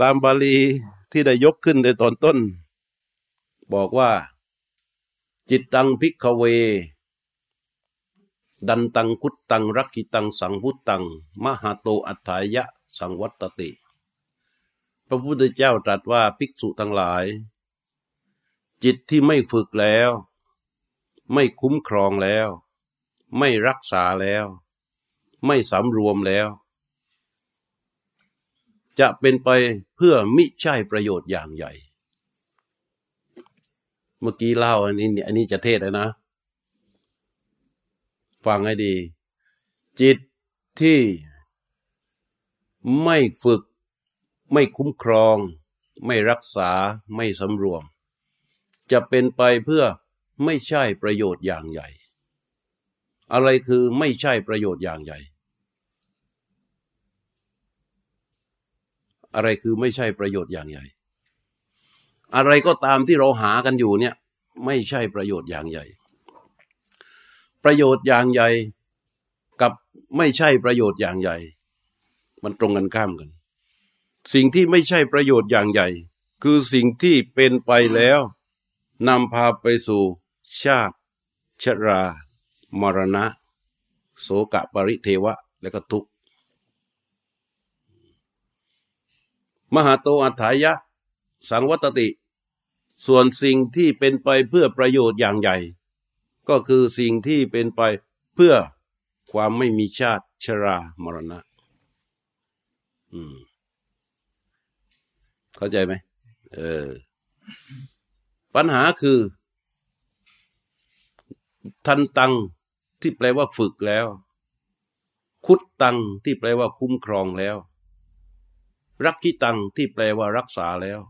ตามบาลีที่ได้ยกขึ้นในตอนต้น บอกว่า จิตตังพิกเว ดันตังคุตตังรักขิตังสังพุตตัง มหาโตอัฏฐายะสังวัตติ พระพุทธเจ้าตรัสว่าภิกษุทั้งหลาย จิตที่ไม่ฝึกแล้ว ไม่คุ้มครองแล้ว ไม่รักษาแล้ว ไม่สำรวมแล้ว จะเป็นไปเพื่อมิใช่ประโยชน์อย่างใหญ่ เมื่อกี้เล่าอันนี้เนี่ยอันนี้จะเทศแล้วนะ ฟังให้ดี จิตที่ไม่ฝึก ไม่คุ้มครอง ไม่รักษาไม่สำรวม จะเป็นไปเพื่อไม่ใช่ประโยชน์อย่างใหญ่ อะไรคือไม่ใช่ประโยชน์อย่างใหญ่ อะไรคือไม่ใช่ประโยชน์อย่างใหญ่ อะไรก็ตามที่เราหากันอยู่เนี่ย ไม่ใช่ประโยชน์อย่างใหญ่ ประโยชน์อย่างใหญ่กับไม่ใช่ประโยชน์อย่างใหญ่ มันตรงกันข้ามกัน สิ่งที่ไม่ใช่ประโยชน์อย่างใหญ่ คือสิ่งที่เป็นไปแล้วนำพาไปสู่ชาติชรามรณะ โสกะปริเทวะ และก็ทุกข์ มหาโตอัฏฐายะ สังวัตติ ส่วนสิ่งที่เป็นไปเพื่อประโยชน์อย่างใหญ่ ก็คือสิ่งที่เป็นไปเพื่อความไม่มีชาติชรามรณะ อืม เข้าใจไหมเออ ปัญหาคือ ทันตังที่แปลว่าฝึกแล้ว คุดตังที่แปลว่าคุ้มครองแล้ว รักขิตังที่แปลว่ารักษาแล้ว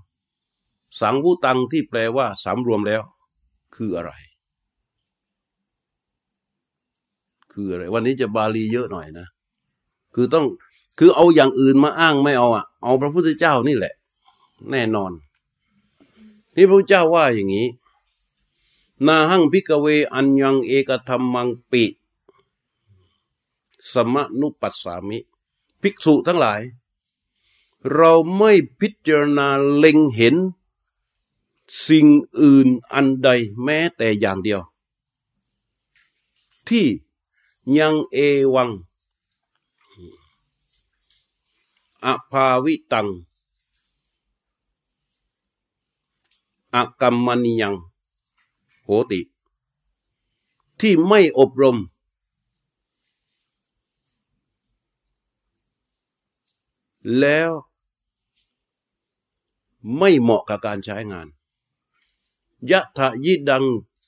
สังวุตังที่แปลว่าสำรวมแล้ว คืออะไร คืออะไร วันนี้จะบาลีเยอะหน่อยนะ คือต้องคือเอาอย่างอื่นมาอ้างไม่เอาอะ เอาพระพุทธเจ้านี่แหละ แน่นอนที่พระเจ้าว่าอย่างนี้ นาหังพิกเวอัญญังเอกธรรมังปิ สมนุปัสสามิ ภิกษุทั้งหลาย เราไม่พิจารณาเล็งเห็น สิ่งอื่นอันใดแม้แต่อย่างเดียว ที่ยังเอวัง อภาวิตัง อกรรมนิยังโหติ ที่ไม่อบรมแล้ว ไม่เหมาะกับการใช้งานยะทะยิดัง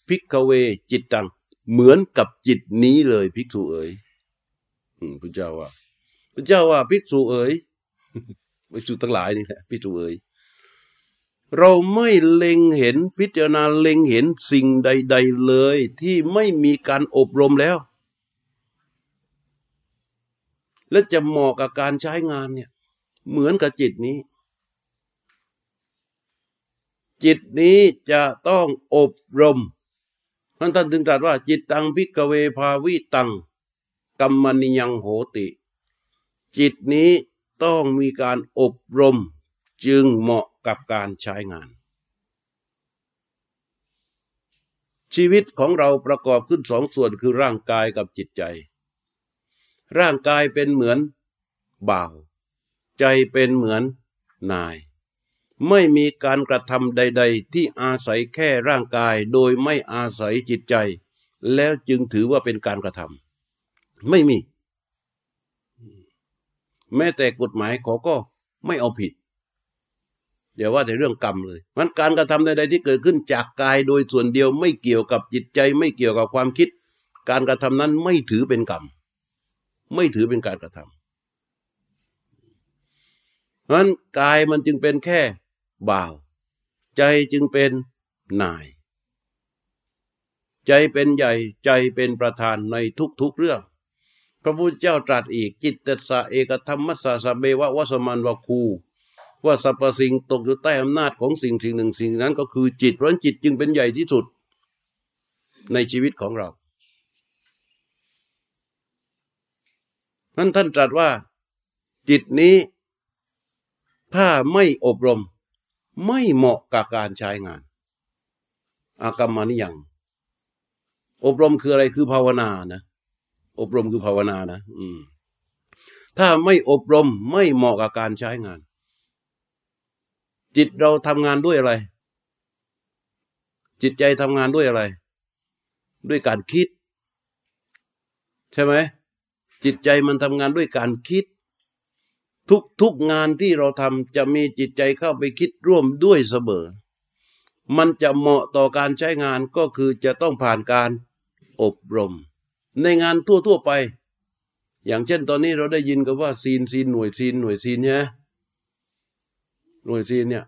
พิกเวจิตตัง เหมือนกับจิตนี้เลยภิกษุเอ๋ยพระเจ้าว่าพระเจ้าว่าภิกษุเอ๋ยภิกษุทั้งหลายนี่แหละภิกษุเอ๋ยเราไม่เล็งเห็นพิจารณาเล็งเห็นสิ่งใด ๆ เลย ที่ไม่มีการอบรมแล้ว และจะเหมาะกับการใช้งานเนี่ย เหมือนกับจิตนี้ จิตนี้จะต้องอบรมท่านท่านถึงตรัสว่า จิตตังพิกเวภาวิตังกัมมนิยังโหติ จิตนี้ต้องมีการอบรม จึงเหมาะกับการใช้งาน ชีวิตของเราประกอบขึ้นสองส่วนคือร่างกายกับจิตใจ ร่างกายเป็นเหมือนบ่าว ใจเป็นเหมือนนาย ไม่มีการกระทำใด ๆ ที่อาศัยแค่ร่างกายโดยไม่อาศัยจิตใจ แล้วจึงถือว่าเป็นการกระทำไม่มี แม้แต่กฎหมายเขาก็ไม่เอาผิด เดี๋ยวว่าแต่เรื่องกรรมเลย มันการกระทำใด ๆ ที่เกิดขึ้นจากกายโดยส่วนเดียวไม่เกี่ยวกับจิตใจ ไม่เกี่ยวกับความคิด การกระทำนั้นไม่ถือเป็นกรรม ไม่ถือเป็นการกระทำเพราะนั้นกายมันจึงเป็นแค่ บ่าว ใจจึงเป็นนาย ใจเป็นใหญ่ใจเป็นประธานในทุกๆเรื่อง พระพุทธเจ้าตรัสอีกจิตตสะเอกธรรมัสสะสเบวะวสมันวะคูว่าสรรพสิ่งตกอยู่ใต้อำนาจของสิ่งสิ่งหนึ่งสิ่งนั้นก็คือจิต เพราะจิตจึงเป็นใหญ่ที่สุด ในชีวิตของเรานั้นท่านตรัสว่า จิตนี้ ถ้าไม่อบรม ไม่เหมาะกับการใช้งาน อากรรมานิยังอบรมคืออะไรคือภาวนานะ อบรมคือภาวนานะ อืม ถ้าไม่อบรมไม่เหมาะกับการใช้งาน จิตเราทำงานด้วยอะไร จิตใจทำงานด้วยอะไร ด้วยการคิด ใช่ไหมจิตใจมันทำงานด้วยการคิด ทุกทุกงานที่เราทำจะมีจิตใจเข้าไปคิดร่วมด้วยเสมอ มันจะเหมาะต่อการใช้งานก็คือจะต้องผ่านการอบรม ในงานทั่วทั่วไป อย่างเช่นตอนนี้เราได้ยินกันว่าซีนซีนหน่วยซีนหน่วยซีนเนี่ยหน่วยซีนเนี่ย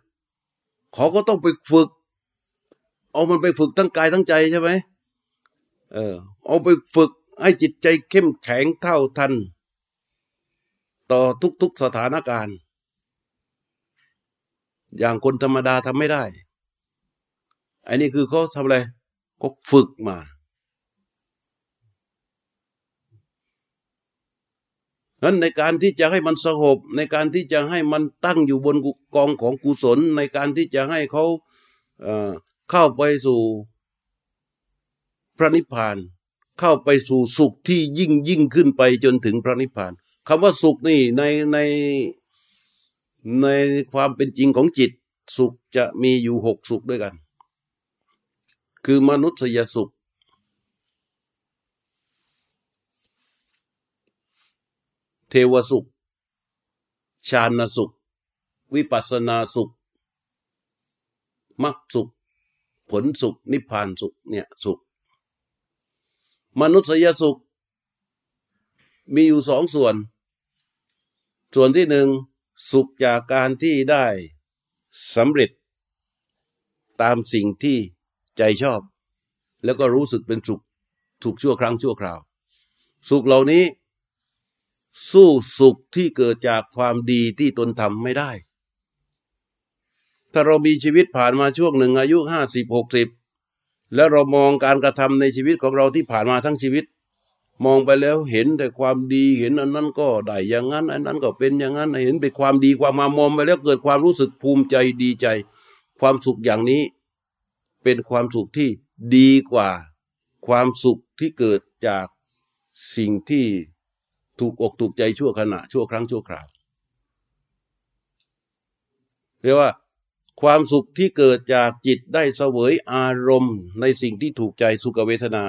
เขาก็ต้องไปฝึก เอามันไปฝึกทั้งกายทั้งใจใช่ไหมเออเอาไปฝึกให้จิตใจเข้มแข็งเท่าทัน ต่อทุกๆสถานการณ์ อย่างคนธรรมดาทำไม่ได้ อันนี้คือเขาทำอะไรเขาฝึกมานั้นในการที่จะให้มันสงบในการที่จะให้มันตั้งอยู่บนกองของกุศล ในการที่จะให้เขาเเข้าไปสู่พระนิพพาน เข้าไปสู่สุขที่ยิ่งยิ่งขึ้นไปจนถึงพระนิพพาน คำว่าสุขนี่ในในในความเป็นจริงของจิต สุขจะมีอยู่หกสุขด้วยกัน คือมนุษยสุข เทวสุข ชาณสุข วิปัสนาสุขมรรคสุข ผลสุข นิพพานสุขเนี่ยสุข มนุษยสุข มีอยู่สองส่วน ส่วนที่หนึ่งสุขจากการที่ได้สำเร็จตามสิ่งที่ใจชอบ แล้วก็รู้สึกเป็นสุขสุขชั่วครั้งชั่วคราว สุขเหล่านี้ สู้สุขที่เกิดจากความดีที่ตนทำไม่ได้ ถ้าเรามีชีวิตผ่านมาช่วงหนึ่งอายุห้าสิบหกสิบแล้วเรามองการกระทำในชีวิตของเราที่ผ่านมาทั้งชีวิต มองไปแล้วเห็นแต่ความดีเห็นอันนั้นก็ได้อย่างนั้น อันนั้นก็เป็นอย่างนั้นเห็นเป็นความดีความมามองไปแล้วเกิดความรู้สึกภูมิใจดีใจ ความสุขอย่างนี้ เป็นความสุขที่ดีกว่าความสุขที่เกิดจากสิ่งที่ถูกอกถูกใจชั่วขณะ ชั่วครั้งชั่วคราวเรียกว่าความสุขที่เกิดจากจิตได้เสวยอารมณ์ในสิ่งที่ถูกใจสุขเวทนา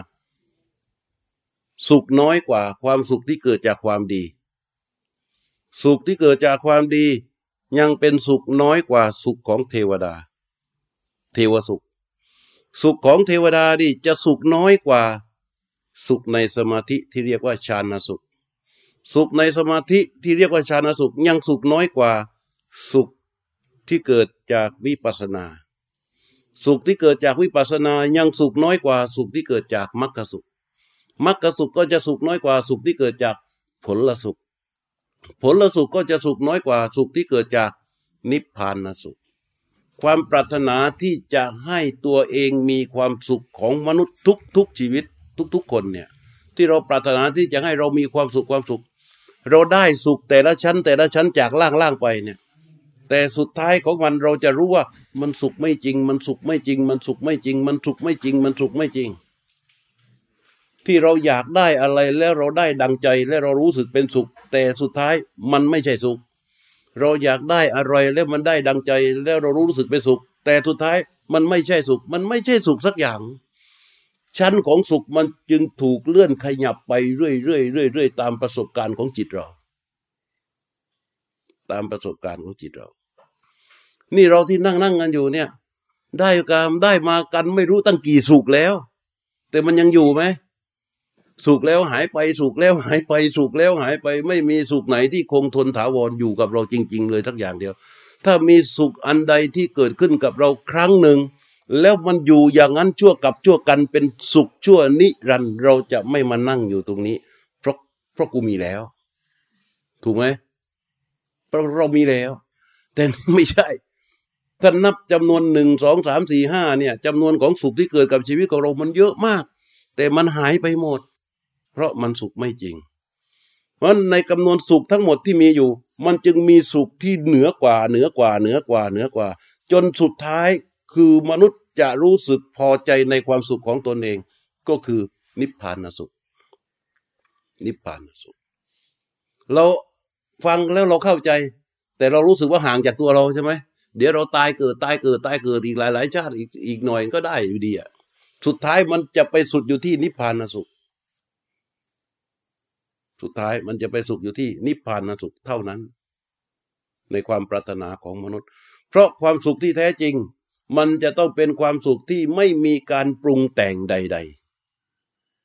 สุขน้อยกว่าความสุขที่เกิดจากความดี สุขที่เกิดจากความดี ยังเป็นสุขน้อยกว่าสุขของเทวดา เทวสุข สุขของเทวดาดิจะสุขน้อยกว่า สุขในสมาธิที่เรียกว่าฌานสุข สุขในสมาธิที่เรียกว่าฌานสุข ยังสุขน้อยกว่าสุขที่เกิดจากวิปัสนา สุขที่เกิดจากวิปัสนายังสุขน้อยกว่าสุขที่เกิดจากมรรคสุข มรรคสุขก็จะสุขน้อยกว่าสุขที่เกิดจากผลละสุข ผลละสุขก็จะสุขน้อยกว่าสุขที่เกิดจากนิพพานสุข ความปรารถนาที่จะให้ตัวเองมีความสุขของมนุษย์ทุกทุกชีวิตทุก ๆ คนเนี่ยที่เราปรารถนาที่จะให้เรามีความสุขความสุข เราได้สุขแต่ละชั้น แต่ละชั้นจากล่างๆไปเนี่ยแต่สุดท้ายของมันเราจะรู้ว่ามันสุขไม่จริง มันสุขไม่จริง มันสุขไม่จริง มันสุขไม่จริงมันสุขไม่จริง ที่เราอยากได้อะไรแล้วเราได้ดังใจและเรารู้สึกเป็นสุข แต่สุดท้ายมันไม่ใช่สุข เราอยากได้อะไรแล้วมันได้ดังใจแล้วเรารู้สึกเป็นสุข แต่สุดท้ายมันไม่ใช่สุข มันไม่ใช่สุขสักอย่าง ชั้นของสุขมันจึงถูกเลื่อนขยับไปเรื่อยๆเรื่อยๆตามประสบการณ์ของจิตเรา ตามประสบการณ์ของจิตเรา นี่เราที่นั่งนั่งกันอยู่เนี่ย ได้การได้มากันไม่รู้ตั้งกี่สุขแล้ว แต่มันยังอยู่ไหม สุขแล้วหายไปสุขแล้วหายไปสุขแล้วหายไป ไม่มีสุขไหนที่คงทนถาวรอยู่กับเราจริง ๆ เลยทักอย่างเดียว ถ้ามีสุขอันใดที่เกิดขึ้นกับเราครั้งหนึ่ง แล้วมันอยู่อย่างนั้นชั่วกับชั่วกันเป็นสุขชั่วนิรันด์เราจะไม่มานั่งอยู่ตรงนี้ เพราะเพราะกูมีแล้ว ถูกไหมเพราะเรามีแล้ว แต่ไม่ใช่ถ้านับจำนวนหนึ่งสองสามสี่ห้าเนี่ยจำนวนของสุขที่เกิดกับชีวิตของเรามันเยอะมาก แต่มันหายไปหมด เพราะมันสุขไม่จริง เพราะในจำนวนสุขทั้งหมดที่มีอยู่ มันจึงมีสุขที่เหนือกว่า เหนือกว่า เหนือกว่า เหนือกว่า จนสุดท้ายคือมนุษย์จะรู้สึกพอใจในความสุขของตนเอง ก็คือนิพพานสุข นิพพานสุข เราฟังแล้วเราเข้าใจ แต่เรารู้สึกว่าห่างจากตัวเราใช่ไหมเดี๋ยวเราตายเกิดตายเกิดตายเกิดอีกหลายหลายชาติอีกอีกหน่อยก็ได้อยู่ดีอะสุดท้ายมันจะไปสุดอยู่ที่นิพพานสุข สุดท้ายมันจะไปสุขอยู่ที่นิพพานสุขเท่านั้น ในความปรารถนาของมนุษย์ เพราะความสุขที่แท้จริง มันจะต้องเป็นความสุขที่ไม่มีการปรุงแต่งใด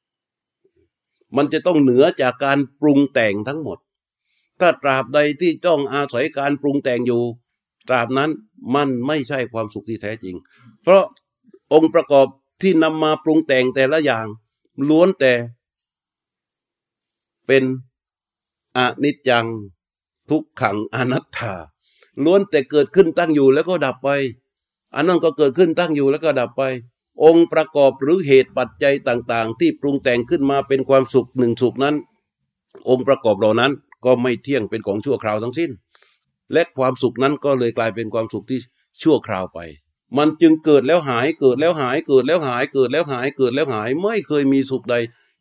ๆ มันจะต้องเหนือจากการปรุงแต่งทั้งหมด ถ้าตราบใดที่จ้องอาศัยการปรุงแต่งอยู่ ตราบนั้นมันไม่ใช่ความสุขที่แท้จริง เพราะองค์ประกอบที่นำมาปรุงแต่งแต่ละอย่าง ล้วนแต่ เป็นอนิจจังทุกขังอนัตตาล้วนแต่เกิดขึ้นตั้งอยู่แล้วก็ดับไป อันนั้นก็เกิดขึ้นตั้งอยู่แล้วก็ดับไป องค์ประกอบหรือเหตุปัจจัยต่าง ๆ ที่ปรุงแต่งขึ้นมาเป็นความสุขหนึ่งสุขนั้น องค์ประกอบเหล่านั้นก็ไม่เที่ยงเป็นของชั่วคราวทั้งสิ้น และความสุขนั้นก็เลยกลายเป็นความสุขที่ชั่วคราวไป มันจึงเกิดแล้วหายเกิดแล้วหายเกิดแล้วหายเกิดแล้วหายเกิดแล้วหาย ไม่เคยมีสุขใด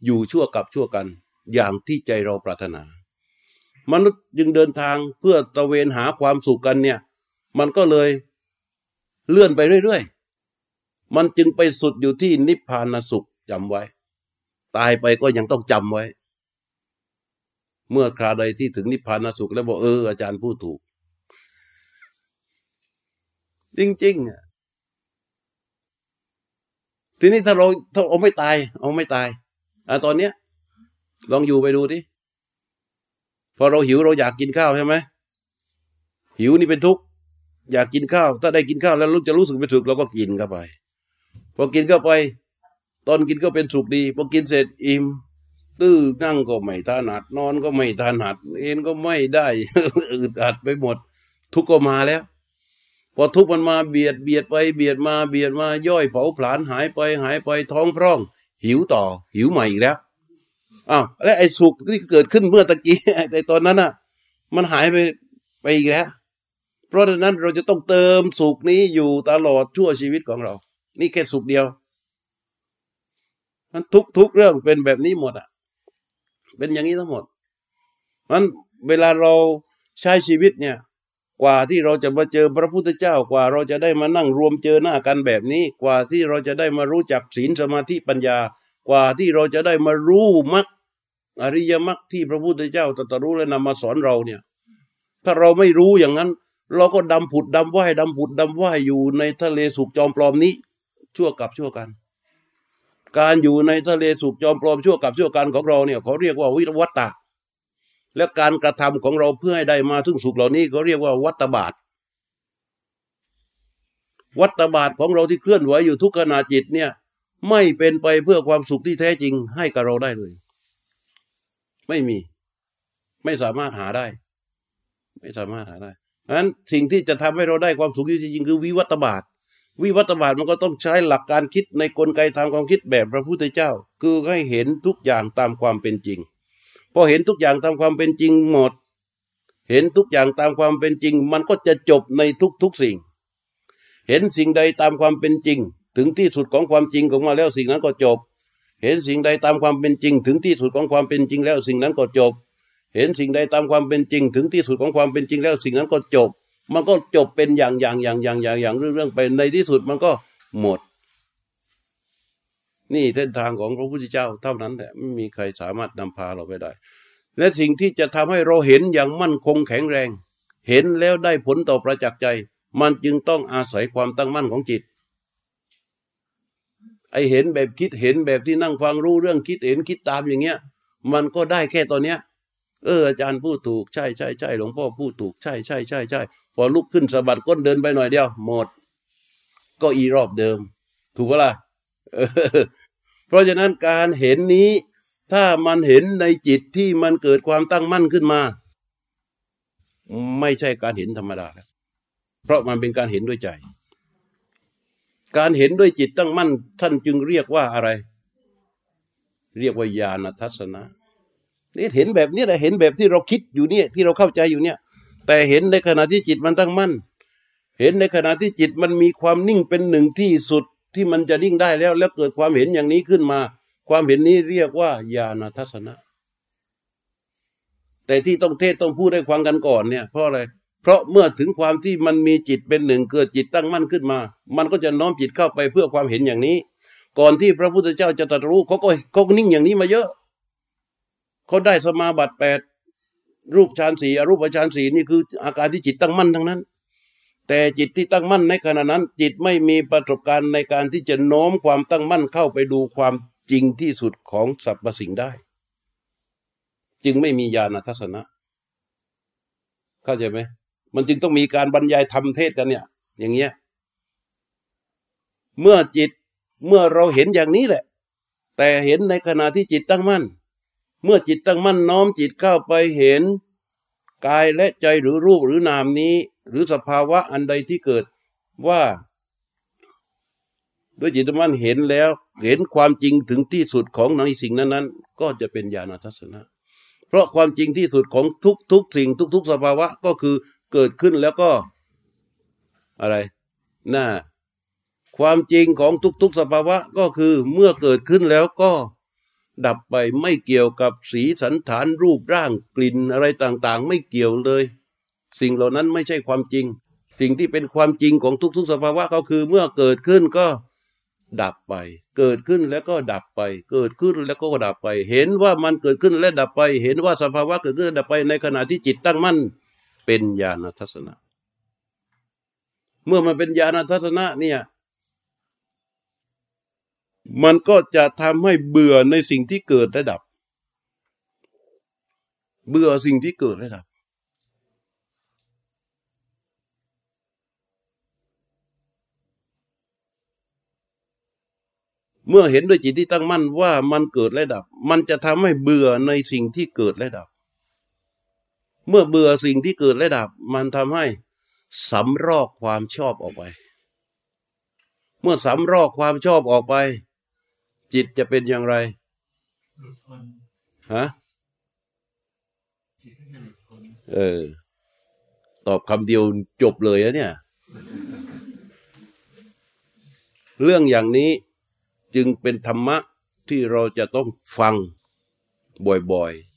อยู่ชั่วกับชั่วกัน อย่างที่ใจเราปรารถนา มนุษย์จึงเดินทางเพื่อตะเวนหาความสุขกันเนี่ย มันก็เลยเลื่อนไปเรื่อยๆ มันจึงไปสุดอยู่ที่นิพพานสุขจำไว้ ตายไปก็ยังต้องจำไว้ เมื่อคราใดที่ถึงนิพพานสุขแล้วบอกเอออาจารย์พูดถูก จริงๆอะทีนี้ถ้าเราถ้าเอาไม่ตาย เอาไม่ตายอะตอนเนี้ย ลองอยู่ไปดูที่พอเราหิวเราอยากกินข้าวใช่ไหมหิวนี่เป็นทุกข์อยากกินข้าว ถ้าได้กินข้าวแล้วรู้จะรู้สึกเป็นสุขเราก็กินเข้าไป พอกินเข้าไป ตอนกินก็เป็นสุขดีพอกินเสร็จอิ่มตื้อนั่งก็ไม่ถนัดนอนก็ไม่ถนัดเอ็นก็ไม่ได้อึดอัดไปหมด ทุกข์ก็มาแล้ว พอทุกมันมาเบียดเบียดไปเบียดมาเบียดมาย่อยเผาผลาญหายไปหายไปท้องพร่อง หิวต่อ หิวใหม่อีกแล้ว อ้าวแล้วไอ้สุขที่เกิดขึ้นเมื่อตะกี้ในตอนนั้นน่ะ มันหายไปไปอีกแล้ว เพราะฉะนั้นเราจะต้องเติมสุขนี้อยู่ตลอดชั่วชีวิตของเรา นี่แค่สุขเดียว มันทุกทุกเรื่องเป็นแบบนี้หมดอะ เป็นอย่างนี้ทั้งหมดมันเวลาเราใช้ชีวิตเนี่ย กว่าที่เราจะมาเจอพระพุทธเจ้ากว่า เราจะได้มานั่งรวมเจอหน้ากันแบบนี้ กว่าที่เราจะได้มารู้จักศีลสมาธิปัญญากว่าที่เราจะได้มารู้มรรค อริยมรรคที่พระพุทธเจ้าตรัสรู้และนำมาสอนเราเนี่ย ถ้าเราไม่รู้อย่างนั้น เราก็ดำผุดดำว่ายดำผุดดำว่ายอยู่ในทะเลสุกจอมปลอมนี้ ชั่วกับชั่วกัน การอยู่ในทะเลสุกจอมปลอมชั่วกับชั่วกันของเราเนี่ยเขาเรียกว่าวิวัตตะและการกระทำของเราเพื่อให้ได้มาซึ่งสุขเหล่านี้เขาเรียกว่าวัตบาท วัตบาทของเราที่เคลื่อนไหวอยู่ทุกขณะจิตเนี่ย ไม่เป็นไปเพื่อความสุขที่แท้จริงให้กับเราได้เลย ไม่มี ไม่สามารถหาได้ ไม่สามารถหาได้เพราะฉะนั้นสิ่งที่จะทำให้เราได้ความสุขที่จริงคือวิวัตบาทวิวัตบาทมันก็ต้องใช้หลักการคิดในกลไกทางความคิดแบบพระพุทธเจ้า คือให้เห็นทุกอย่างตามความเป็นจริง พอเห็นทุกอย่างตามความเป็นจริงหมด เห็นทุกอย่างตามความเป็นจริง มันก็จะจบในทุกๆสิ่ง เห็นสิ่งใดตามความเป็นจริง ถึงที่สุดของความจริงของมาแล้วสิ่งนั้นก็จบ เห็นสิ่งใดตามความเป็นจริง ถึงที่สุดของความเป็นจริงแล้วสิ่งนั้นก็จบ เห็นสิ่งใดตามความเป็นจริง ถึงที่สุดของความเป็นจริงแล้วสิ่งนั้นก็จบ มันก็จบเป็นอย่างอย่างอย่างอย่างอย่างอย่างเรื่องๆไปในที่สุดมันก็หมด นี่เส้นทางของพระพุทธเจ้าเท่านั้นแหละไม่มีใครสามารถนำพาเราไปได้ และสิ่งที่จะทำให้เราเห็นอย่างมั่นคงแข็งแรง เห็นแล้วได้ผลต่อประจักษ์ใจ มันจึงต้องอาศัยความตั้งมั่นของจิต ไอเห็นแบบคิดเห็นแบบที่นั่งฟังรู้เรื่องคิดเห็นคิดตามอย่างเงี้ย มันก็ได้แค่ตอนเนี้ย เอออาจารย์พูดถูกใช่ใช่ใช่หลวงพ่อพูดถูกใช่ใช่ใช่ใช่พอลุกขึ้นสะบัดก้นเดินไปหน่อยเดียว หมด ก็อีรอบเดิม ถูกปะล่ะเพราะฉะนั้นการเห็นนี้ ถ้ามันเห็นในจิตที่มันเกิดความตั้งมั่นขึ้นมา ไม่ใช่การเห็นธรรมดา เพราะมันเป็นการเห็นด้วยใจ การเห็นด้วยจิตตั้งมั่น ท่านจึงเรียกว่าอะไร เรียกว่าญาณทัศนะนี่เห็นแบบนี้แหละเห็นแบบที่เราคิดอยู่เนี่ยที่เราเข้าใจอยู่เนี่ย แต่เห็นในขณะที่จิตมันตั้งมั่น เห็นในขณะที่จิตมันมีความนิ่งเป็นหนึ่งที่สุดที่มันจะนิ่งได้แล้ว แล้วเกิดความเห็นอย่างนี้ขึ้นมา ความเห็นนี้เรียกว่าญาณทัศนะ แต่ที่ต้องเทศต้องพูดให้ฟังกันก่อนเนี่ยเพราะอะไรเเพราะเมื่อถึงความที่มันมีจิตเป็นหนึ่งเกิดจิตตั้งมั่นขึ้นมา มันก็จะน้อมจิตเข้าไปเพื่อความเห็นอย่างนี้ ก่อนที่พระพุทธเจ้าจะตรัสรู้เขาก็เขานิ่งอย่างนี้มาเยอะเขาได้สมาบัติแปดรูปฌานสี่อรูปฌานสี่นี่คืออาการที่จิตตั้งมั่นทั้งนั้น แต่จิตที่ตั้งมั่นในขณะนั้น จิตไม่มีประสบการณ์ในการที่จะโน้มความตั้งมั่นเข้าไปดูความจริงที่สุดของสรรพสิ่งได้ จึงไม่มีญาณทัศนะ เข้าใจไหม มันจึงต้องมีการบรรยายธรรมเทศกันเนี่ย อย่างเงี้ย เมื่อจิตเมื่อเราเห็นอย่างนี้แหละ แต่เห็นในขณะที่จิตตั้งมั่น เมื่อจิตตั้งมั่นน้อมจิตเข้าไปเห็นกายและใจหรือรูปหรือนามนี้ หรือสภาวะอันใดที่เกิดว่า ด้วยจิตตั้งมั่นเห็นแล้ว เห็นความจริงถึงที่สุดของในสิ่งนั้นๆ ก็จะเป็นญาณทัศนะ เพราะความจริงที่สุดของทุกๆ สิ่งทุก ๆ สภาวะก็คือ เกิดขึ้นแล้วก็อะไรน่าความจริงของทุก ๆ สภาวะก็คือเมื่อเกิดขึ้นแล้วก็ดับไปไม่เกี่ยวกับสีสันฐานรูปร่างกลิ่นอะไรต่างๆ ไม่เกี่ยวเลย สิ่งเหล่านั้นไม่ใช่ความจริง สิ่งที่เป็นความจริงของทุก ๆ สภาวะก็คือเมื่อเกิดขึ้นก็ดับไป เกิดขึ้นแล้วก็ดับไป เกิดขึ้นแล้วก็ดับไป เห็นว่ามันเกิดขึ้นและดับไป เห็นว่าสภาวะเกิดขึ้นและดับไปในขณะที่จิตตั้งมั่น เป็นญาณทัศนะ เมื่อมันเป็นญาณทัศนะเนี่ยมันก็จะทำให้เบื่อในสิ่งที่เกิดและดับ เบื่อสิ่งที่เกิดและดับ เมื่อเห็นด้วยจิตที่ตั้งมั่นว่ามันเกิดและดับ มันจะทำให้เบื่อในสิ่งที่เกิดและดับ เมื่อเบื่อสิ่งที่เกิดและดับ มันทำให้สำรอกความชอบออกไป เมื่อสำรอกความชอบออกไป จิตจะเป็นอย่างไรฮะเออ ตอบคำเดียวจบเลยนะเนี่ย เรื่องอย่างนี้จึงเป็นธรรมะที่เราจะต้องฟังบ่อยๆ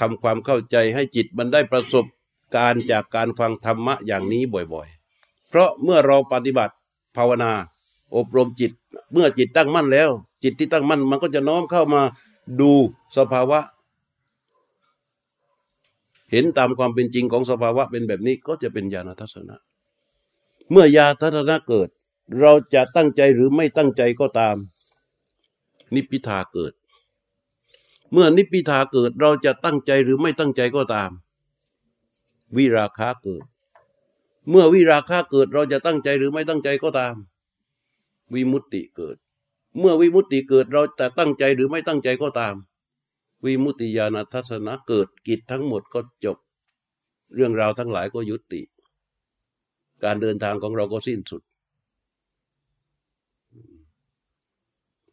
ทำความเข้าใจให้จิตมันได้ประสบการจากการฟังธรรมะอย่างนี้บ่อยๆ เพราะเมื่อเราปฏิบัติภาวนา อบรมจิต เมื่อจิตตั้งมั่นแล้ว จิตที่ตั้งมั่นมันก็จะน้อมเข้ามาดูสภาวะ เห็นตามความเป็นจริงของสภาวะเป็นแบบนี้ก็จะเป็นญาณทัศนะ เมื่อญาณทัศนะเกิด เราจะตั้งใจหรือไม่ตั้งใจก็ตาม นิพพิทาเกิด เมื่อนิพพิทาเกิดเราจะตั้งใจหรือไม่ตั้งใจก็ตาม วิราคะเกิด เมื่อวิราคะเกิดเราจะตั้งใจหรือไม่ตั้งใจก็ตาม วิมุตติเกิด เมื่อวิมุตติเกิดเราจะตั้งใจหรือไม่ตั้งใจก็ตาม วิมุตติญาณทัศนะเกิดกิจทั้งหมดก็จบ เรื่องราวทั้งหลายก็ยุติ การเดินทางของเราก็สิ้นสุด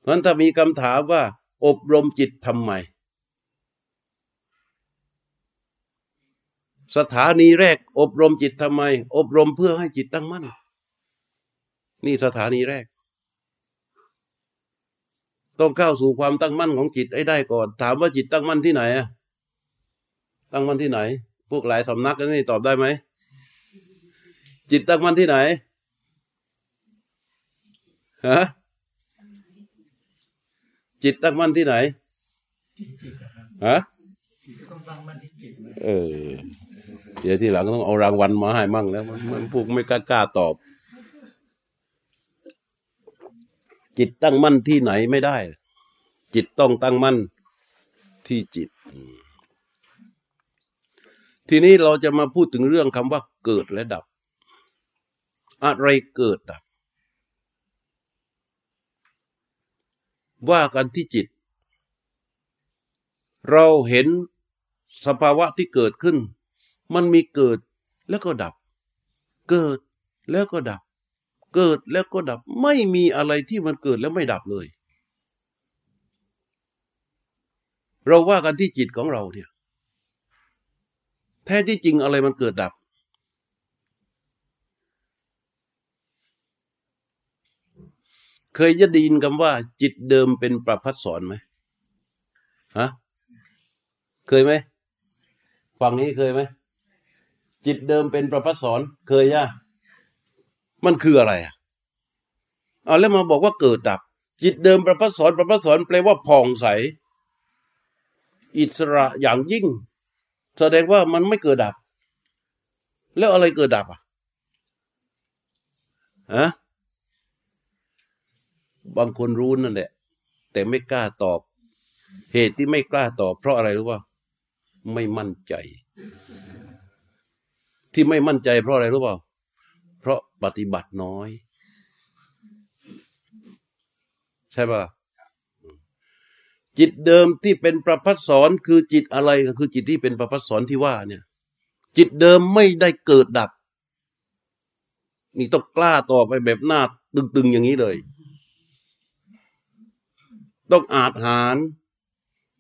เพราะถ้ามีคำถามว่า อบรมจิตทำไม สถานีแรก อบรมจิตทำไม อบรมเพื่อให้จิตตั้งมั่น นี่สถานีแรก ต้องเข้าสู่ความตั้งมั่นของจิตให้ได้ก่อน ถามว่าจิตตั้งมั่นที่ไหนอะตั้งมั่นที่ไหน พวกหลายสำนักนี่ตอบได้ไหม จิตตั้งมั่นที่ไหนฮะ จิตตั้งมั่นที่ไหนฮะเออ เดี๋ยวที่หลังต้องเอารางวัลมาให้มั่งแล้ว มันพวกไม่กล้าตอบ จิตตั้งมั่นที่ไหนไม่ได้ จิตต้องตั้งมั่นที่จิต ทีนี้เราจะมาพูดถึงเรื่องคำว่าเกิดและดับ อะไรเกิดดับ ว่ากันที่จิต เราเห็นสภาวะที่เกิดขึ้น มันมีเกิดแล้วก็ดับ เกิดแล้วก็ดับ เกิดแล้วก็ดับ ไม่มีอะไรที่มันเกิดแล้วไม่ดับเลย เราว่ากันที่จิตของเราเนี่ย แท้ที่จริงอะไรมันเกิดดับ เคยจะไดยินคำว่า จิตเดิมเป็นประพัดสอนไหมฮะเคยไหมฝั่งนี้เคยไหมจิตเดิมเป็นประพัดสอนเคยย่ะมันคืออะไรอะเอาแล้วมาบอกว่าเกิดดับ จิตเดิมประพัดสอนประพัดสอนแปลว่าผ่องใส อิสระอย่างยิ่ง แสดงว่ามันไม่เกิดดับ แล้วอะไรเกิดดับอะฮะ บางคนรู้นั่นแหละ แต่ไม่กล้าตอบ เหตุที่ไม่กล้าตอบ เพราะอะไรรู้ว่า ไม่มั่นใจ ที่ไม่มั่นใจ เพราะอะไรรู้เปล่า เพราะปฏิบัติน้อย ใช่ป่ะจิตเดิมที่เป็นประพัดสอนคือจิตอะไรก็คือจิตที่เป็นประพัดสอนที่ว่าเนี่ย จิตเดิมไม่ได้เกิดดับ นี่ต้องกล้าต่อไปแบบหน้าตึงๆอย่างนี้เลย ต้องอาจหาร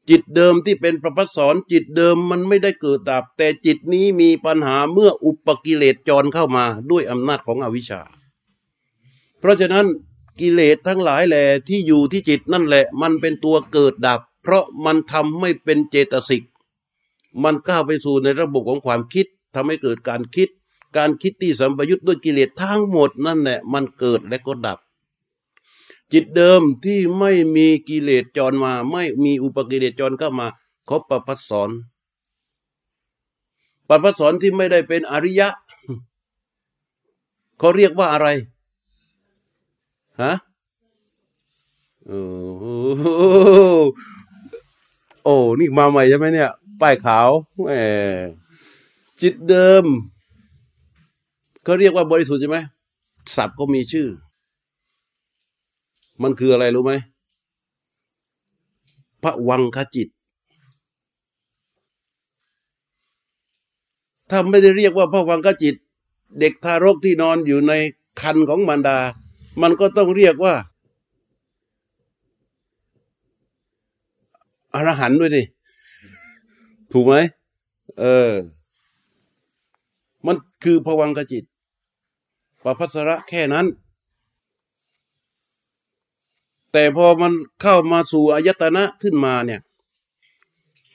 จิตเดิมที่เป็นประพัสสอนจิตเดิมมันไม่ได้เกิดดับ แต่จิตนี้มีปัญหาเมื่ออุปกิเลสจรเข้ามาด้วยอำนาจของอวิชชา เพราะฉะนั้นกิเลสทั้งหลายแหล่ที่อยู่ที่จิตนั่นแหละ มันเป็นตัวเกิดดับ เพราะมันทำไม่เป็นเจตสิก มันก้าวไปสู่ในระบบของความคิดทำให้เกิดการคิด การคิดที่สัมปยุทธ์ด้วยกิเลสทั้งหมดนั่นแหละมันเกิดและก็ดับ จิตเดิมที่ไม่มีกิเลสจรมา ไม่มีอุปกิเลสจรเข้ามาเขาประพัดสอนประพัดสอนที่ไม่ได้เป็นอริยะเขาเรียกว่าอะไรฮะโอ้โอ้นี่มาใหม่ใช่ไหมเนี่ย ป้ายขาวแหมจิตเดิมเขาเรียกว่าบริสุทธิ์ใช่ไหมศัพท์ก็มีชื่อ มันคืออะไรรู้ไหมพระวังคจิต ถ้าไม่ได้เรียกว่าพระวังคจิต เด็กทารกที่นอนอยู่ในคันของมารดา มันก็ต้องเรียกว่าอรหันด้วยดิถูกไหมเออ มันคือพวังกจิตประพัสระแค่นั้น แต่พอมันเข้ามาสู่อายตนะขึ้นมาเนี่ย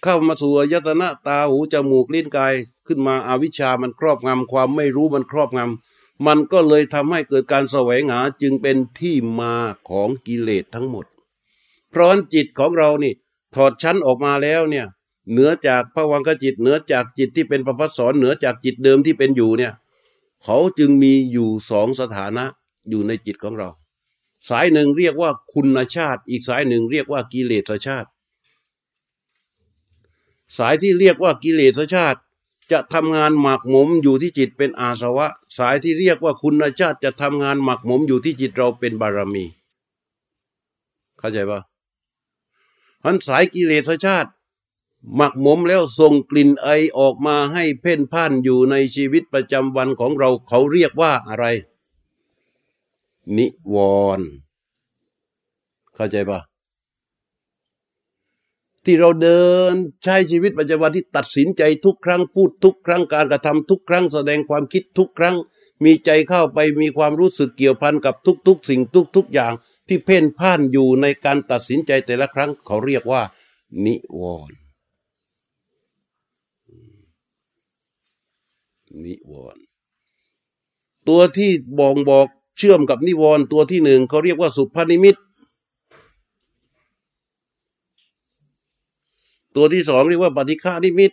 เข้ามาสู่อายตนะตาหูจมูกลิ้นกายขึ้นมาอาวิชามันครอบงำความไม่รู้มันครอบงำมันก็เลยทำให้เกิดการแสวงหาจึงเป็นที่มาของกิเลสทั้งหมด เพราะจิตของเรานี่ ถอดชั้นออกมาแล้วเนี่ยเหนือจากพระวังกจิตเหนือจากจิตที่เป็นประพัสสอนเหนือจากจิตเดิมที่เป็นอยู่เนี่ย เขาจึงมีอยู่สองสถานะอยู่ในจิตของเรา สายหนึ่งเรียกว่าคุณชาติ อีกสายหนึ่งเรียกว่ากิเลสชาติ สายที่เรียกว่ากิเลสชาติ จะทำงานหมักหมมอยู่ที่จิตเป็นอาสวะ สายที่เรียกว่าคุณชาติ จะทำงานหมักหมมอยู่ที่จิตเราเป็นบารมี เข้าใจปะอันสายกิเลสชาติ หมักหมมแล้วส่งกลิ่นไอออกมาให้เพ่นพ่านอยู่ในชีวิตประจำวันของเราเขาเรียกว่าอะไร นิวรณ์เข้าใจปะที่เราเดินใช้ชีวิตประจำวันที่ตัดสินใจทุกครั้งพูดทุกครั้งการกระทำทุกครั้งแสดงความคิดทุกครั้ง มีใจเข้าไปมีความรู้สึกเกี่ยวพันกับทุก ๆ สิ่งทุก ๆ อย่างที่เพ่นพ่านอยู่ในการตัดสินใจแต่ละครั้งเขาเรียกว่า นิวรณ์นิวรณ์ตัวที่บ่งบอก เชื่อมกับนิวรณ์ตัวที่หนึ่งเขาเรียกว่าสุภนิมิต ตัวที่สองเรียกว่าปฏิฆานิมิต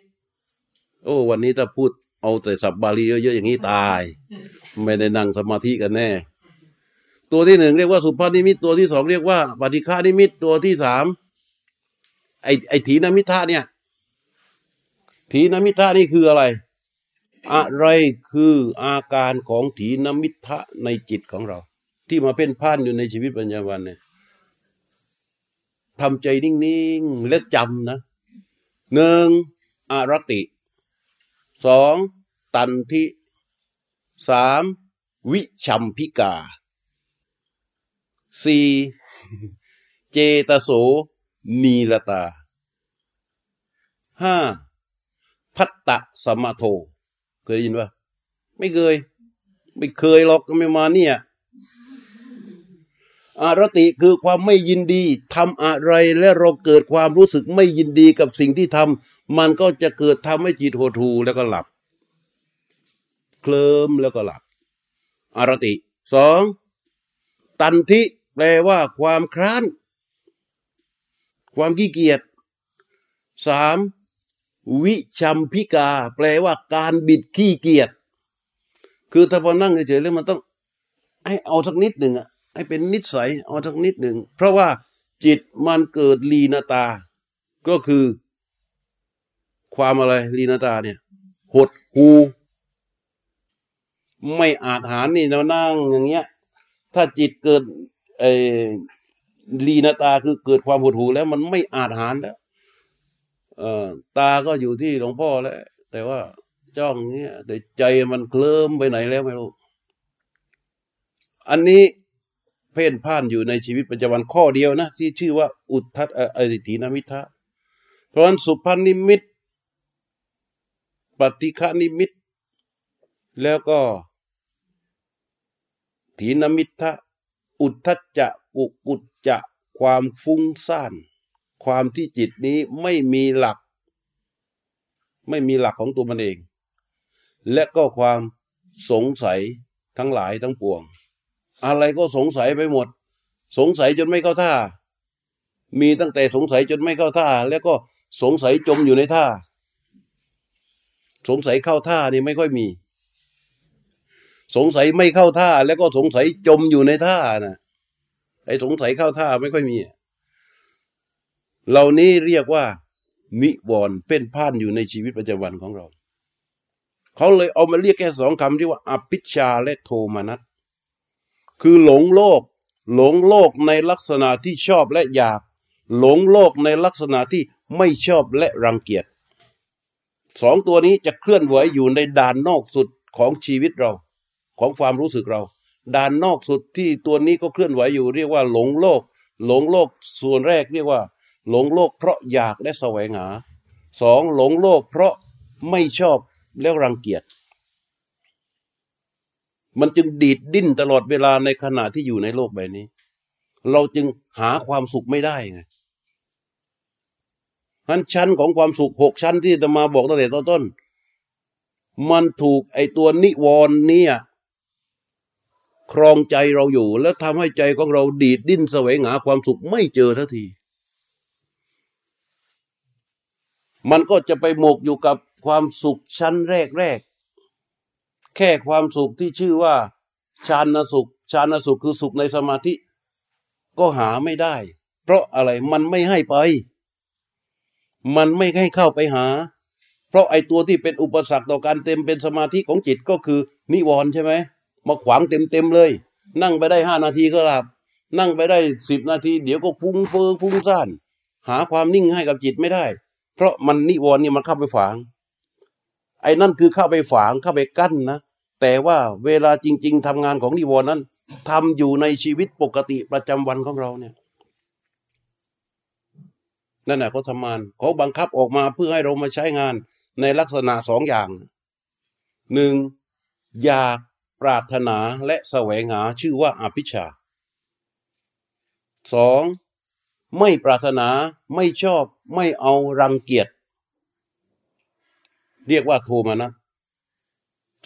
โอ้วันนี้ถ้าพูดเอาแต่ศัพท์บาลีเยอะๆอย่างนี้ตาย ไม่ได้นั่งสมาธิกันแน่ ตัวที่หนึ่งเรียกว่าสุภานิมิต ตัวที่สองเรียกว่าปฏิฆานิมิต ตัวที่สามไอ้ไอ้ถีนมิทธะเนี่ยถีนมิทานี่คืออะไร อะไรคืออาการของถีนมิทะในจิตของเรา ที่มาเป็นพ่านอยู่ในชีวิตปัญญาวันเนี่ยทำใจนิ่งๆและจำนะหนึ่งอารติสองตันทิสามวิชัมพิกาสี่เจตโสนีลตาห้าพัตตะสมะโท เคยยินปะไม่เคย ไม่เคยหรอกไม่มาเนี่ยอารติคือความไม่ยินดีทำอะไรและเราเกิดความรู้สึกไม่ยินดีกับสิ่งที่ทำมันก็จะเกิดทำให้จิตโหดหูแล้วก็หลับ เคลิ้มแล้วก็หลับ อารติสองตันทิแปลว่าความคร้าน ความขี้เกียจสาม วิชัมพิกา แปลว่าการบิดขี้เกียจคือถ้าพอนั่งเฉยๆแล้วมันต้อง ให้เอาสักนิดหนึ่งอะให้เป็นนิสัยเอาสักนิดหนึ่ง เพราะว่าจิตมันเกิดลีนาตา ก็คือ ความอะไรลีนาตาเนี่ย หดหูไม่อาจหารนี่เรานั่งอย่างเงี้ย ถ้าจิตเกิดไอ้ลีนาตาคือเกิดความหดหูแล้ว มันไม่อาจหารแล้ว เออตาก็อยู่ที่หลวงพ่อแล้วแต่ว่าจ้องเงี้ยแต่ใจมันเคลิ้มไปไหนแล้วไม่รู้ อันนี้เพ่นพ่านอยู่ในชีวิตประจำวันข้อเดียวนะ ที่ชื่อว่า อุทธัตอริถีนมิทะเพราะฉะนั้นสุพนิมิต ปฏิฆานิมิต แล้วก็ถีนมิทะอุทธัจจะกุกุจจะ ความฟุ้งซ่าน ความที่จิตนี้ไม่มีหลัก ไม่มีหลักของตัวมันเอง และก็ความสงสัยทั้งหลายทั้งปวง อะไรก็สงสัยไปหมด สงสัยจนไม่เข้าท่า มีตั้งแต่สงสัยจนไม่เข้าท่า แล้วก็สงสัยจมอยู่ในท่า สงสัยเข้าท่านี่ไม่ค่อยมี สงสัยไม่เข้าท่า แล้วก็สงสัยจมอยู่ในท่านะไอ้สงสัยเข้าท่าไม่ค่อยมี เหล่านี้เรียกว่า นิวรณ์เป็นพ่านอยู่ในชีวิตประจำวันของเรา เขาเลยเอามาเรียกแค่สองคำที่ว่าอภิชาและโทมนัสคือหลงโลก หลงโลกในลักษณะที่ชอบและอยาก หลงโลกในลักษณะที่ไม่ชอบและรังเกียจสองตัวนี้จะเคลื่อนไหวอยู่ในด่านนอกสุดของชีวิตเรา ของความรู้สึกเรา ด่านนอกสุดที่ตัวนี้ก็เคลื่อนไหวอยู่ เรียกว่าหลงโลก หลงโลกส่วนแรกเรียกว่า หลงโลกเพราะอยากและแสวงหาสองหลงโลกเพราะไม่ชอบแล้วรังเกียจ มันจึงดีดดิ้นตลอดเวลาในขณะที่อยู่ในโลกใบนี้ เราจึงหาความสุขไม่ได้ไงชั้นชั้นของความสุขหกชั้นที่จะมาบอกตั้งแต่ตอนต้น มันถูกไอตัวนิวรณ์เนี่ยครองใจเราอยู่ แล้วทำให้ใจของเราดีดดิ้นแสวงหาความสุขไม่เจอทันที มันก็จะไปหมกอยู่กับความสุขชั้นแรกแรก แค่ความสุขที่ชื่อว่าฌานสุขฌานสุขคือสุขในสมาธิ ก็หาไม่ได้ เพราะอะไรมันไม่ให้ไป มันไม่ให้เข้าไปหา เพราะไอตัวที่เป็นอุปสรรคต่อการเต็มเป็นสมาธิของจิตก็คือ นิวรณ์ใช่ไหมมาขวางเต็มเต็มเลย นั่งไปได้ห้านาทีก็หลับ นั่งไปได้สิบนาที เดี๋ยวก็ฟุ้งเฟ้อฟุ้งซ่าน หาความนิ่งให้กับจิตไม่ได้ เพราะมันนิวรณ์นี่มันเข้าไปฝังไอ้นั่นคือเข้าไปฝังเข้าไปกั้นนะแต่ว่าเวลาจริง ๆทำงานของนิวรณ์นั้นทำอยู่ในชีวิตปกติประจำวันของเราเนี่ยนั่นแหละเขาทำงานเขาบังคับออกมาเพื่อให้เรามาใช้งานในลักษณะสองอย่างหนึ่งอยากปรารถนาและแสวงหาชื่อว่าอภิชาสองไม่ปรารถนาไม่ชอบ ไม่เอารังเกียจเรียกว่าโทมานะ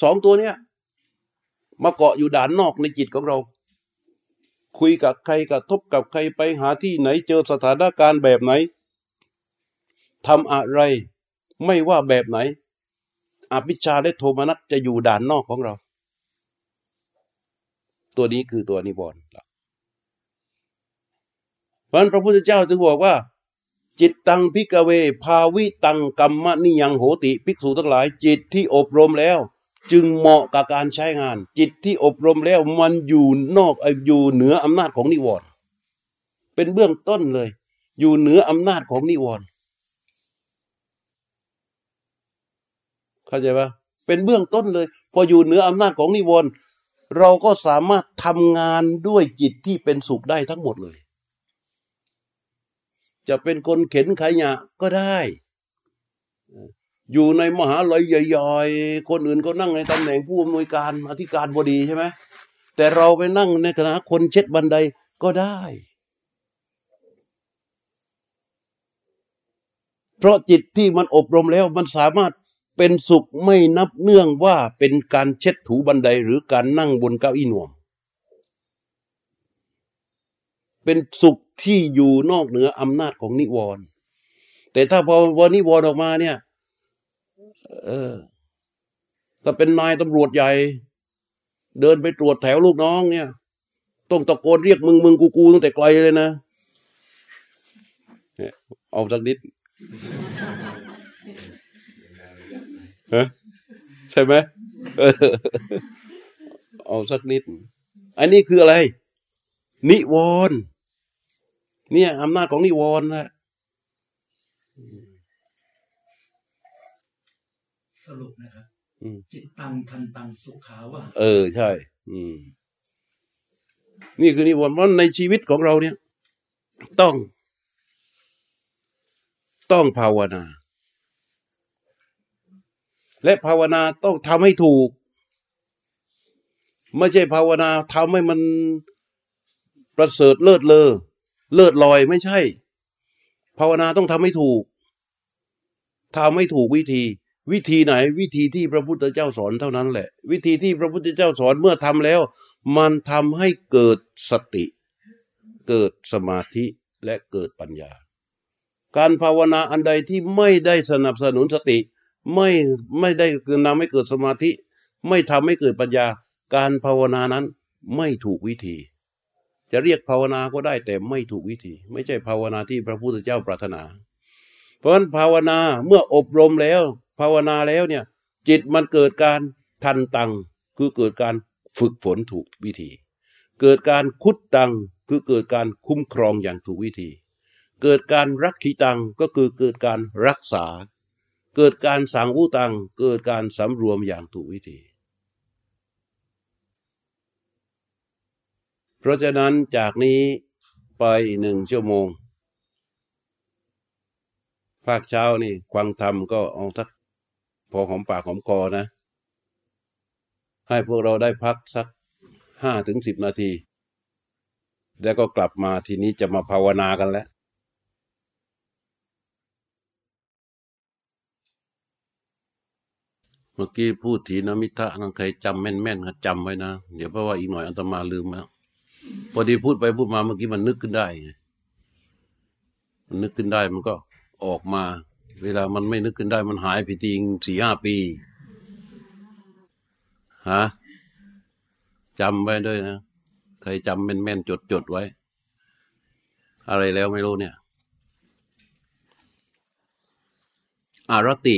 สองตัวเนี้ยมาเกาะอยู่ด่านนอกในจิตของเรา คุยกับใครกระทบกับใครไปหาที่ไหนเจอสถานการณ์แบบไหนทำอะไรไม่ว่าแบบไหน อภิชาและโทมนัสจะอยู่ด่านนอกของเรา ตัวนี้คือตัวนิวรณ์เพราะนั้นพระพุทธเจ้าจึงบอกว่า จิตตังพิกเว ภาวิตังกัมมนิยังโหติภิกษุทั้งหลาย จิตที่อบรมแล้ว จึงเหมาะกับการใช้งาน จิตที่อบรมแล้วมันอยู่นอกอยู่เหนืออำนาจของนิวรณ์เป็นเบื้องต้นเลย อยู่เหนืออำนาจของนิวรณ์เข้าใจปะเป็นเบื้องต้นเลย พออยู่เหนืออำนาจของนิวรณ์เราก็สามารถทำงานด้วยจิตที่เป็นสุขได้ทั้งหมดเลย จะเป็นคนเข็นขยะก็ได้ อยู่ในมหาลัยใหญ่ๆ คนอื่นเขานั่งในตำแหน่งผู้อำนวยการอธิการบดีใช่ไหมแต่เราไปนั่งในคณะคนเช็ดบันไดก็ได้ เพราะจิตที่มันอบรมแล้วมันสามารถเป็นสุขไม่นับเนื่องว่าเป็นการเช็ดถูบันไดหรือการนั่งบนเก้าอี้หนวม เป็นสุขที่อยู่นอกเหนืออำนาจของนิวรณ์แต่ถ้าพอวันนิวรณ์ออกมาเนี่ย เออถ้าเป็นนายตำรวจใหญ่ เดินไปตรวจแถวลูกน้องเนี่ย ต้องตะโกนเรียกมึงมึงกูกูตั้งแต่ไกลเลยนะเนี่ยเอาสักนิดฮะใช่ไหมเออเอาสักนิด อันนี้คืออะไร นิวรณ์ เนี่ยอำนาจของนิวรณ์นะสรุปนะครับอืมจิตตังทันตังสุขาวะเออใช่ อืม นี่คือนิวรณ์เพราะในชีวิตของเราเนี่ย ต้อง ต้องภาวนา และภาวนาต้องทำให้ถูก ไม่ใช่ภาวนาทำให้มันประเสริฐเลิศเลอ เลิศลอยไม่ใช่ ภาวนาต้องทำให้ถูกทำให้ถูกวิธี วิธีไหน วิธีที่พระพุทธเจ้าสอนเท่านั้นแหละ วิธีที่พระพุทธเจ้าสอนเมื่อทำแล้ว มันทำให้เกิดสติ เกิดสมาธิและเกิดปัญญา การภาวนาอันใดที่ไม่ได้สนับสนุนสติ ไม่ไม่ได้นำให้เกิดสมาธิ ไม่ทำให้เกิดปัญญา การภาวนานั้นไม่ถูกวิธี จะเรียกภาวนาก็ได้แต่ไม่ถูกวิธี ไม่ใช่ภาวนาที่พระพุทธเจ้าปรารถนา เพราะฉะนั้นภาวนาเมื่ออบรมแล้ว ภาวนาแล้วเนี่ย จิตมันเกิดการทันตังคือเกิดการฝึกฝนถูกวิธี เกิดการคุดตังคือเกิดการคุ้มครองอย่างถูกวิธี เกิดการรักขีตังก็คือเกิดการรักษา เกิดการสังวุตังเกิดการสำรวมอย่างถูกวิธี เพ ราะฉะนั้นจากนี้ไปหนึ่งชั่วโมง ภาคเช้านี่ควังธรรมก็เอาสักพอหอมปากหอมคอนะ ให้พวกเราได้พักสักห้าถึงสิบนาที แล้วก็กลับมาทีนี้จะมาภาวนากันแล้วเมื่อกี้พูดถีนมิทะนังใครจำแม่นๆก็จำไว้นะ เดี๋ยวเพราะว่าอีกหน่อยอัตมาลืมแล้ว พอดีพูดไปพูดมาเมื่อกี้มันนึกขึ้นได้ไงมันนึกขึ้นได้มันก็ออกมา เวลามันไม่นึกขึ้นได้มันหายไปจริงสี่ห้าปีฮะจำไว้ด้วยนะใครจำแม่นๆจดจดๆไว้ อะไรแล้วไม่รู้เนี่ย อารติ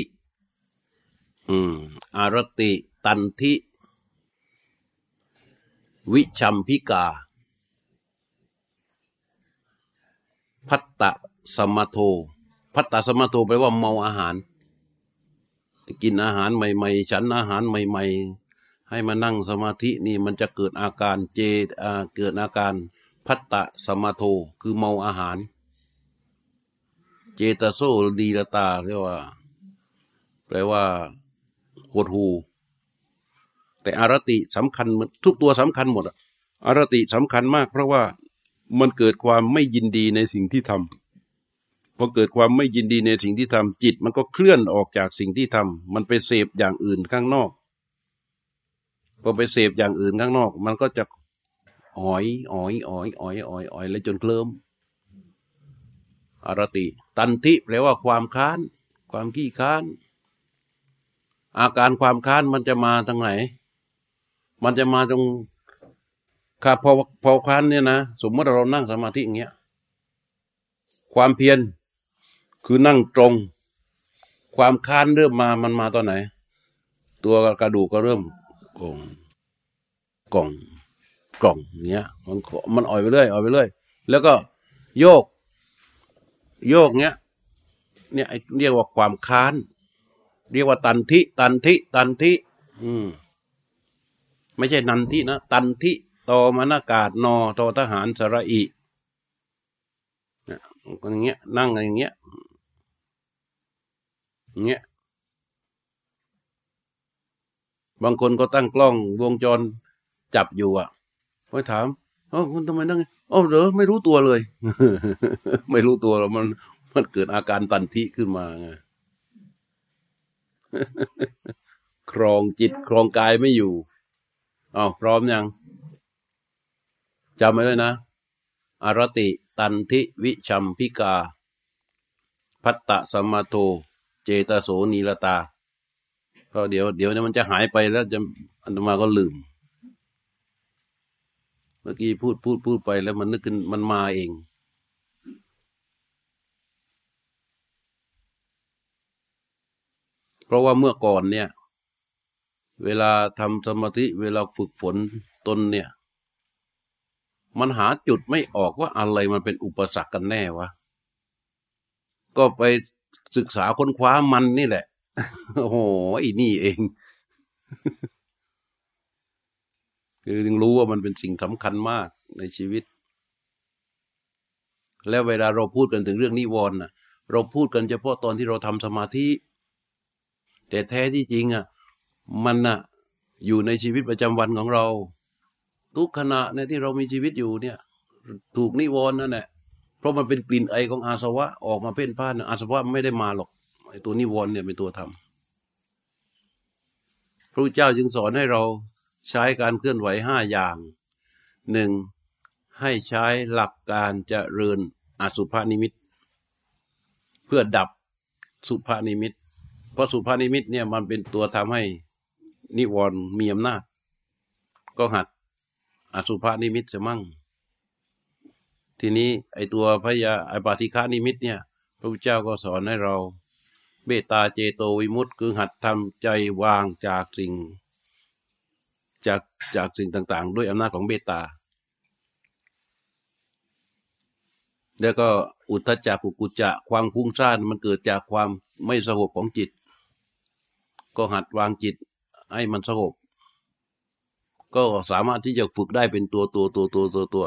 อืม อารติ ตันทิ วิชัมพิกา พัตตะสมโท พัตตะสมโทแปลว่าเมาอาหาร กินอาหารใหม่ ๆ ฉันอาหารใหม่ ๆ ให้มานั่งสมาธินี่มันจะเกิดอาการเจอ่าเกิดอาการพัตตะสมโทคือเมาอาหาร เจตโซดีลตาเรียกว่า แปลว่าหดหูแต่อารติสำคัญทุกตัวสำคัญหมดอะอารติสำคัญมากเพราะว่า มันเกิดความไม่ยินดีในสิ่งที่ทำพอเกิดความไม่ยินดีในสิ่งที่ทำจิต มันก็เคลื่อนออกจากสิ่งที่ทำมันไปเสพอย่างอื่นข้างนอกพอไปเสพอย่างอื่นข้างนอก มันก็จะอ๋อยอ๋อยอ๋อยอ๋อยอ๋อยอ๋อยแล้วจนเคลิ้มอารติ ตันทิแปลว่าความค้าน ความขี้ค้าน อาการความค้านมันจะมาทางไหน มันจะมาตรง ครับพอพอค้านเนี่ยนะสมมติเรานั่งสมาธิอย่างเงี้ย ความเพียรคือนั่งตรง ความค้านเริ่มมามันมาตอนไหน ตัวกระดูกก็เริ่มกล่องกล่องกล่องเงี้ย มันมันอ่อยไปเรื่อยอ่อยไปเรื่อยแล้วก็โยก โยกเงี้ย เนี่ยไอเรียกว่าความค้าน เรียกว่าตันทิ ตันทิ ตันทิ อืมไม่ใช่นันทินะ ตันทิ ตอมนากาศนอทอทหารสระอีเนี่ยอย่างเงี้ยนั่งอย่างเงี้ยอย่างเงี้ยบางคนก็ตั้งกล้องวงจรจับอยู่อะไปถามเอ้าคุณทำไมนั่งอ๋อเหรอไม่รู้ตัวเลย ไม่รู้ตัวแล้วมัน มันเกิดอาการตันทิขึ้นมาไงครองจิตครองกายไม่อยู่ เอาพร้อมยัง จำไว้เลยนะ อารติตันทิวิชัมพิกา พัตตะสมาโท เจตโสนีลตา ก็เดี๋ยวเดี๋ยวเนี่ยมันจะหายไปแล้วจะอันตมาก็ลืม เมื่อกี้พูดพูดพูดไปแล้วมันนึกขึ้นมันมาเองเพราะว่าเมื่อก่อนเนี่ย เวลาทำสมาธิเวลาฝึกฝนตนเนี่ย มันหาจุดไม่ออกว่าอะไรมันเป็นอุปสรรคกันแน่วะ ก็ไปศึกษาค้นคว้ามันนี่แหละ โอ้โหไอ้นี่เอง คือจึงรู้ว่ามันเป็นสิ่งสำคัญมากในชีวิต แล้วเวลาเราพูดกันถึงเรื่องนิวรณ์นะเราพูดกันเฉพาะตอนที่เราทำสมาธิ แต่แท้ที่จริงอะ มันน่ะ อยู่ในชีวิตประจำวันของเรา ทุกขณะเนี่ยที่เรามีชีวิตอยู่เนี่ย ถูกนิวรณ์นั่นแหละเพราะมันเป็นกลิ่นไอของอาสวะออกมาเพ่นพ่านอาสวะไม่ได้มาหรอกไอตัวนิวรณ์เนี่ยเป็นตัวทำพระพุทธเจ้าจึงสอนให้เราใช้การเคลื่อนไหวห้าอย่างหนึ่งให้ใช้หลักการเจริญอสุภานิมิต เพื่อดับสุภานิมิต เพราะสุภานิมิตเนี่ยมันเป็นตัวทำให้นิวรณ์มีอำนาจ ก็หัด อสุภานิมิตจะมั่ง ทีนี้ไอ้ตัวพยาไอ้ปฏิฆานิมิตเนี่ยพระพุทธเจ้าก็สอนให้เราเมตาเจโตวิมุตต์คือหัดทำใจวางจากสิ่ง จากจากสิ่งต่าง ๆ ด้วยอำนาจของเมตา แล้วก็อุทธจักกุกุจจะความพุ่งซ่านมันเกิดจากความไม่สงบของจิต ก็หัดวางจิตให้มันสงบ ก็สามารถที่จะฝึกได้เป็นตัวตัวตัวตัวตัวตัว